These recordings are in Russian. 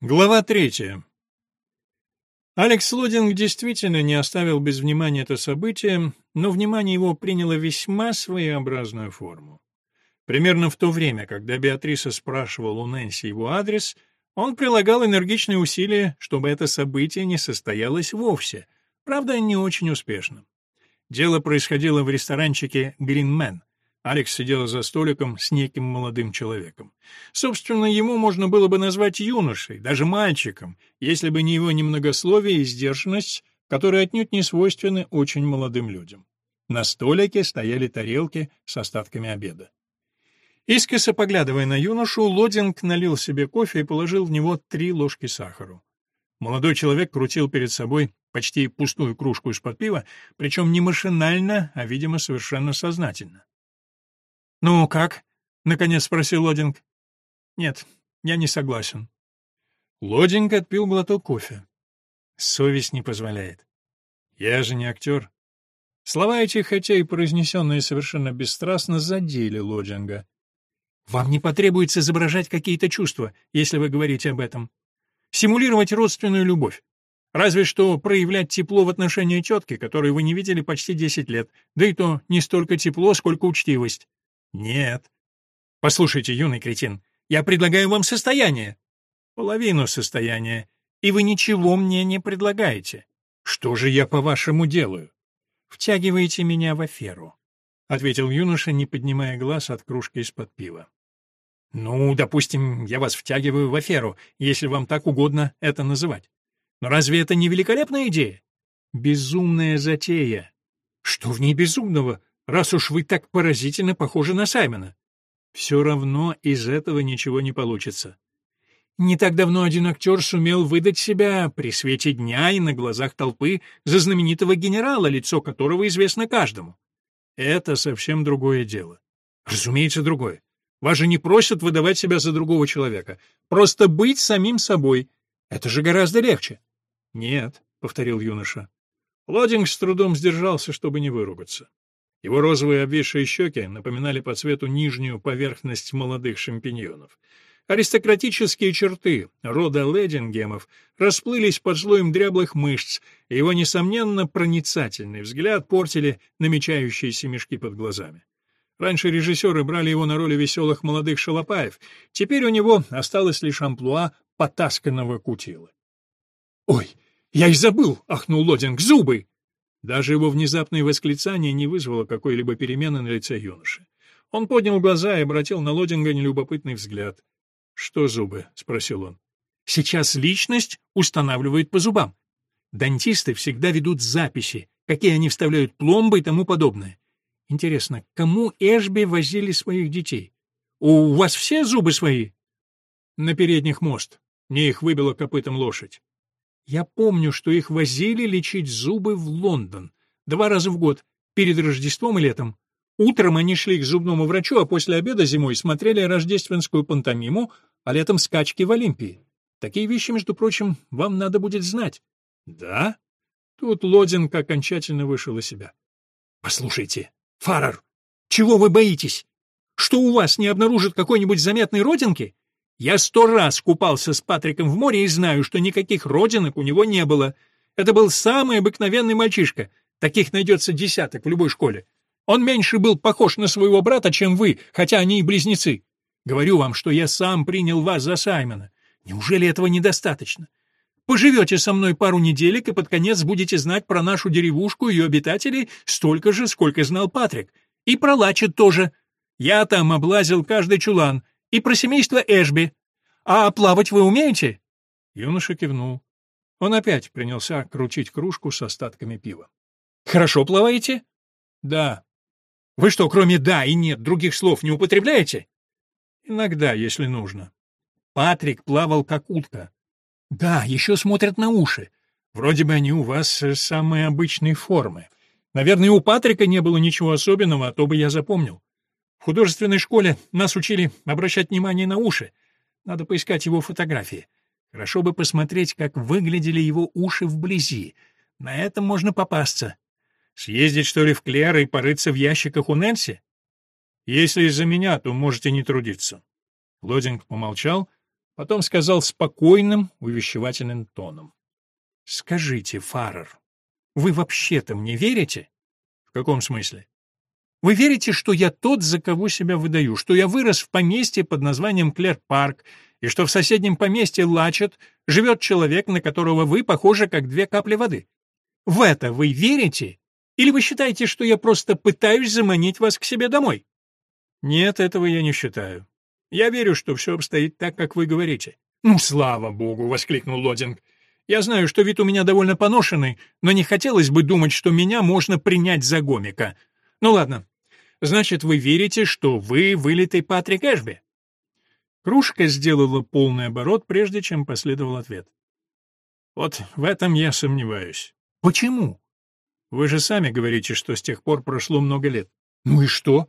Глава третья. Алекс Лодинг действительно не оставил без внимания это событие, но внимание его приняло весьма своеобразную форму. Примерно в то время, когда Беатриса спрашивала у Нэнси его адрес, он прилагал энергичные усилия, чтобы это событие не состоялось вовсе, правда, не очень успешно. Дело происходило в ресторанчике «Гринмен», Алекс сидел за столиком с неким молодым человеком. Собственно, ему можно было бы назвать юношей, даже мальчиком, если бы не его немногословие и сдержанность, которые отнюдь не свойственны очень молодым людям. На столике стояли тарелки с остатками обеда. Искоса поглядывая на юношу, Лодинг налил себе кофе и положил в него три ложки сахара. Молодой человек крутил перед собой почти пустую кружку из-под пива, причем не машинально, а, видимо, совершенно сознательно. «Ну, как?» — наконец спросил Лодинг. «Нет, я не согласен». Лодинг отпил глоток кофе. Совесть не позволяет. Я же не актер. Слова эти, хотя и произнесенные совершенно бесстрастно, задели Лодинга. Вам не потребуется изображать какие-то чувства, если вы говорите об этом. Симулировать родственную любовь. Разве что проявлять тепло в отношении тетки, которую вы не видели почти десять лет, да и то не столько тепло, сколько учтивость. Нет. Послушайте, юный кретин, я предлагаю вам состояние. Половину состояния. И вы ничего мне не предлагаете. Что же я, по-вашему, делаю? Втягиваете меня в аферу, — ответил юноша, не поднимая глаз от кружки из-под пива. Ну, допустим, я вас втягиваю в аферу, если вам так угодно это называть. Но разве это не великолепная идея? Безумная затея. Что в ней безумного? Раз уж вы так поразительно похожи на Саймона. Все равно из этого ничего не получится. Не так давно один актер сумел выдать себя при свете дня и на глазах толпы за знаменитого генерала, лицо которого известно каждому. Это совсем другое дело. Разумеется, другое. Вас же не просят выдавать себя за другого человека. Просто быть самим собой. Это же гораздо легче. Нет, — повторил юноша. Лодинг с трудом сдержался, чтобы не выругаться. Его розовые обвисшие щеки напоминали по цвету нижнюю поверхность молодых шампиньонов. Аристократические черты рода Ледингемов расплылись под слоем дряблых мышц, и его, несомненно, проницательный взгляд портили намечающиеся мешки под глазами. Раньше режиссеры брали его на роли веселых молодых шалопаев, теперь у него осталось лишь амплуа потасканного кутила. «Ой, я и забыл!» — ахнул Лодинг. «Зубы!» Даже его внезапное восклицание не вызвало какой-либо перемены на лице юноши. Он поднял глаза и обратил на Лодинга нелюбопытный взгляд. «Что зубы?» — спросил он. «Сейчас личность устанавливают по зубам. Дантисты всегда ведут записи, какие они вставляют пломбы и тому подобное. Интересно, кому Эшби возили своих детей? У вас все зубы свои?» «На передних мост. Мне их выбила копытом лошадь. Я помню, что их возили лечить зубы в Лондон. Два раза в год, перед Рождеством и летом. Утром они шли к зубному врачу, а после обеда зимой смотрели рождественскую пантомиму, а летом скачки в Олимпии. Такие вещи, между прочим, вам надо будет знать. Да? Тут Лодинг окончательно вышел из себя. Послушайте, Фарер, чего вы боитесь? Что у вас не обнаружат какой-нибудь заметной родинки? Я сто раз купался с Патриком в море и знаю, что никаких родинок у него не было. Это был самый обыкновенный мальчишка. Таких найдется десяток в любой школе. Он меньше был похож на своего брата, чем вы, хотя они и близнецы. Говорю вам, что я сам принял вас за Саймона. Неужели этого недостаточно? Поживете со мной пару неделек и под конец будете знать про нашу деревушку и ее обитателей столько же, сколько знал Патрик. И про Лачет тоже. Я там облазил каждый чулан, и про семейство Эшби. А плавать вы умеете?» Юноша кивнул. Он опять принялся крутить кружку с остатками пива. «Хорошо плаваете?» «Да». «Вы что, кроме «да» и «нет» других слов не употребляете?» «Иногда, если нужно». Патрик плавал как утка. «Да, еще смотрят на уши. Вроде бы они у вас самые обычные формы. Наверное, у Патрика не было ничего особенного, а то бы я запомнил. В художественной школе нас учили обращать внимание на уши. Надо поискать его фотографии. Хорошо бы посмотреть, как выглядели его уши вблизи. На этом можно попасться. Съездить, что ли, в Клер и порыться в ящиках у Нэнси? Если из-за меня, то можете не трудиться. Лодинг помолчал, Потом сказал спокойным, увещевательным тоном. «Скажите, Фаррер, вы вообще-то мне верите?» «В каком смысле?» «Вы верите, что я тот, за кого себя выдаю, что я вырос в поместье под названием Клер-парк, и что в соседнем поместье Лачет живет человек, на которого вы похожи, как две капли воды? В это вы верите? Или вы считаете, что я просто пытаюсь заманить вас к себе домой?» «Нет, этого я не считаю. Я верю, что все обстоит так, как вы говорите. Ну, слава богу, воскликнул Лодинг. Я знаю, что вид у меня довольно поношенный, но не хотелось бы думать, что меня можно принять за гомика. Ну ладно. Значит, вы верите, что вы вылитый Патрик Эшби? Кружка сделала полный оборот, прежде чем последовал ответ. Вот в этом я сомневаюсь. Почему? Вы же сами говорите, что с тех пор прошло много лет. Ну и что?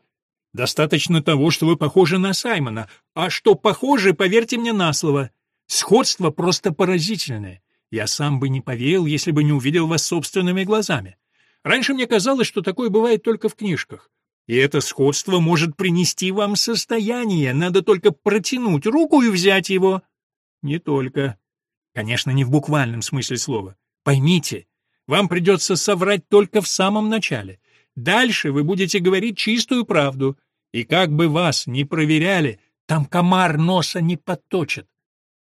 Достаточно того, что вы похожи на Саймона. А что похожи, поверьте мне на слово. Сходство просто поразительное. Я сам бы не поверил, если бы не увидел вас собственными глазами. Раньше мне казалось, что такое бывает только в книжках. И это сходство может принести вам состояние, надо только протянуть руку и взять его. Не только. Конечно, не в буквальном смысле слова. Поймите, вам придется соврать только в самом начале. Дальше вы будете говорить чистую правду, и как бы вас ни проверяли, там комар носа не подточит.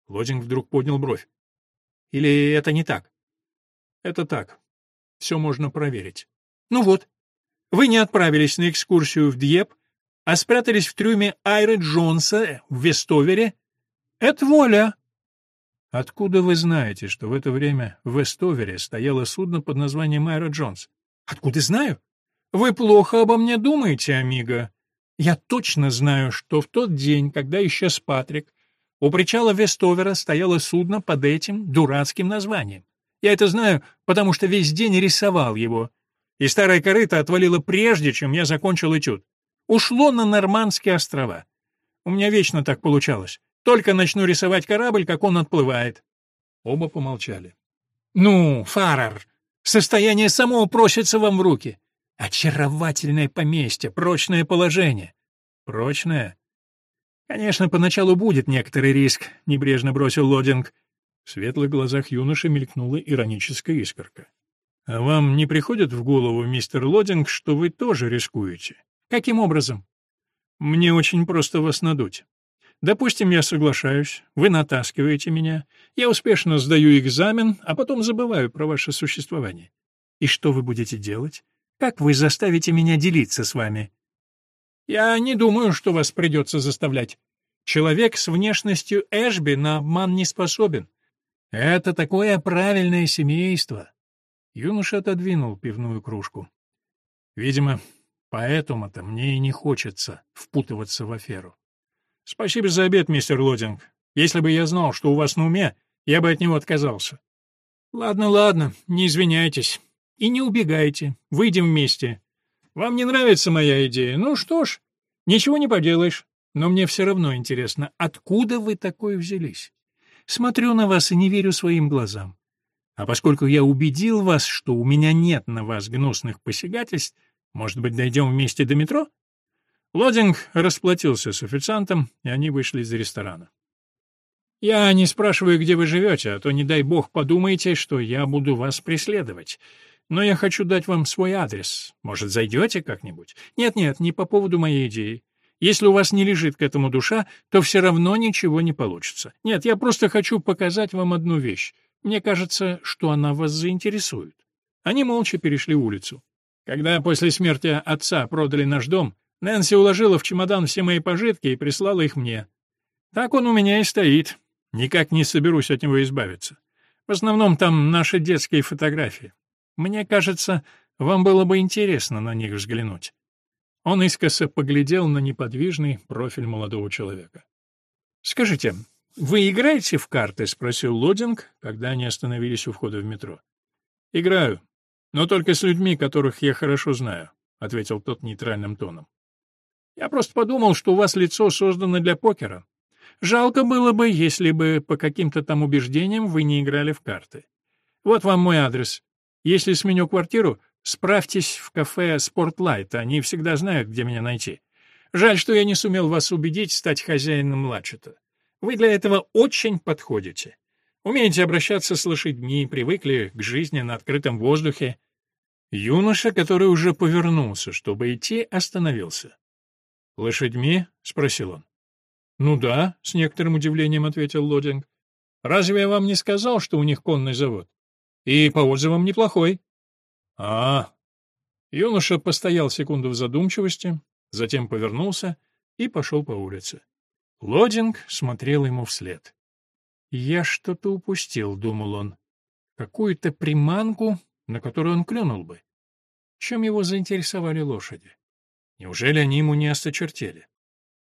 Лодинг вдруг поднял бровь. Или это не так? Это так. Все можно проверить. Ну вот. Вы не отправились на экскурсию в Дьеп, а спрятались в трюме Айры Джонса в Вестовере. Это воля. Откуда вы знаете, что в это время в Вестовере стояло судно под названием Айра Джонс? Откуда знаю? Вы плохо обо мне думаете, амиго. Я точно знаю, что в тот день, когда исчез Патрик, у причала Вестовера стояло судно под этим дурацким названием. Я это знаю, потому что весь день рисовал его. И старая корыта отвалила прежде, чем я закончил этюд. Ушло на Нормандские острова. У меня вечно так получалось. Только начну рисовать корабль, как он отплывает. Оба помолчали. «Ну, Фарар, состояние само просится вам в руки. Очаровательное поместье, прочное положение. Прочное? Конечно, поначалу будет некоторый риск, небрежно бросил Лодинг. В светлых глазах юноши мелькнула ироническая искорка. А вам не приходит в голову, мистер Лодинг, что вы тоже рискуете? Каким образом? Мне очень просто вас надуть. Допустим, я соглашаюсь, вы натаскиваете меня, я успешно сдаю экзамен, а потом забываю про ваше существование. И что вы будете делать? Как вы заставите меня делиться с вами? Я не думаю, что вас придется заставлять. Человек с внешностью Эшби на обман не способен. Это такое правильное семейство. Юноша отодвинул пивную кружку. Видимо, поэтому-то мне и не хочется впутываться в аферу. Спасибо за обед, мистер Лодинг. Если бы я знал, что у вас на уме, я бы от него отказался. Ладно, ладно, не извиняйтесь. И не убегайте. Выйдем вместе. Вам не нравится моя идея? Ну что ж, ничего не поделаешь. Но мне все равно интересно, откуда вы такой взялись? Смотрю на вас и не верю своим глазам. А поскольку я убедил вас, что у меня нет на вас гнусных посягательств, может быть, дойдем вместе до метро? Лодинг расплатился с официантом, и они вышли из ресторана. «Я не спрашиваю, где вы живете, а то, не дай бог, подумайте, что я буду вас преследовать. Но я хочу дать вам свой адрес. Может, зайдете как-нибудь? Нет-нет, не по поводу моей идеи. Если у вас не лежит к этому душа, то все равно ничего не получится. Нет, я просто хочу показать вам одну вещь. Мне кажется, что она вас заинтересует. Они молча перешли улицу. Когда после смерти отца продали наш дом, Нэнси уложила в чемодан все мои пожитки и прислала их мне. Так он у меня и стоит. Никак не соберусь от него избавиться. В основном там наши детские фотографии. Мне кажется, вам было бы интересно на них взглянуть». Он искоса поглядел на неподвижный профиль молодого человека. «Скажите, вы играете в карты?» — спросил Лодинг, когда они остановились у входа в метро. «Играю, но только с людьми, которых я хорошо знаю», — ответил тот нейтральным тоном. «Я просто подумал, что у вас лицо создано для покера. Жалко было бы, если бы по каким-то там убеждениям вы не играли в карты. Вот вам мой адрес. Если сменю квартиру, справьтесь в кафе «Спортлайт», они всегда знают, где меня найти. Жаль, что я не сумел вас убедить стать хозяином Лачета. Вы для этого очень подходите. Умеете обращаться с лошадьми, привыкли к жизни на открытом воздухе. Юноша, который уже повернулся, чтобы идти, остановился. «Лошадьми?» — спросил он. «Ну да», — с некоторым удивлением ответил Лодинг. «Разве я вам не сказал, что у них конный завод? И по отзывам неплохой». «А, Юноша постоял секунду в задумчивости, затем повернулся и пошел по улице. Лодинг смотрел ему вслед. «Я что-то упустил», — думал он. «Какую-то приманку, на которую он клюнул бы. Чем его заинтересовали лошади? Неужели они ему не осточертели?»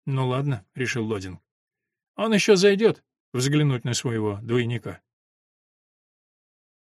«Ну ладно», — решил Лодинг. «Он еще зайдет взглянуть на своего двойника».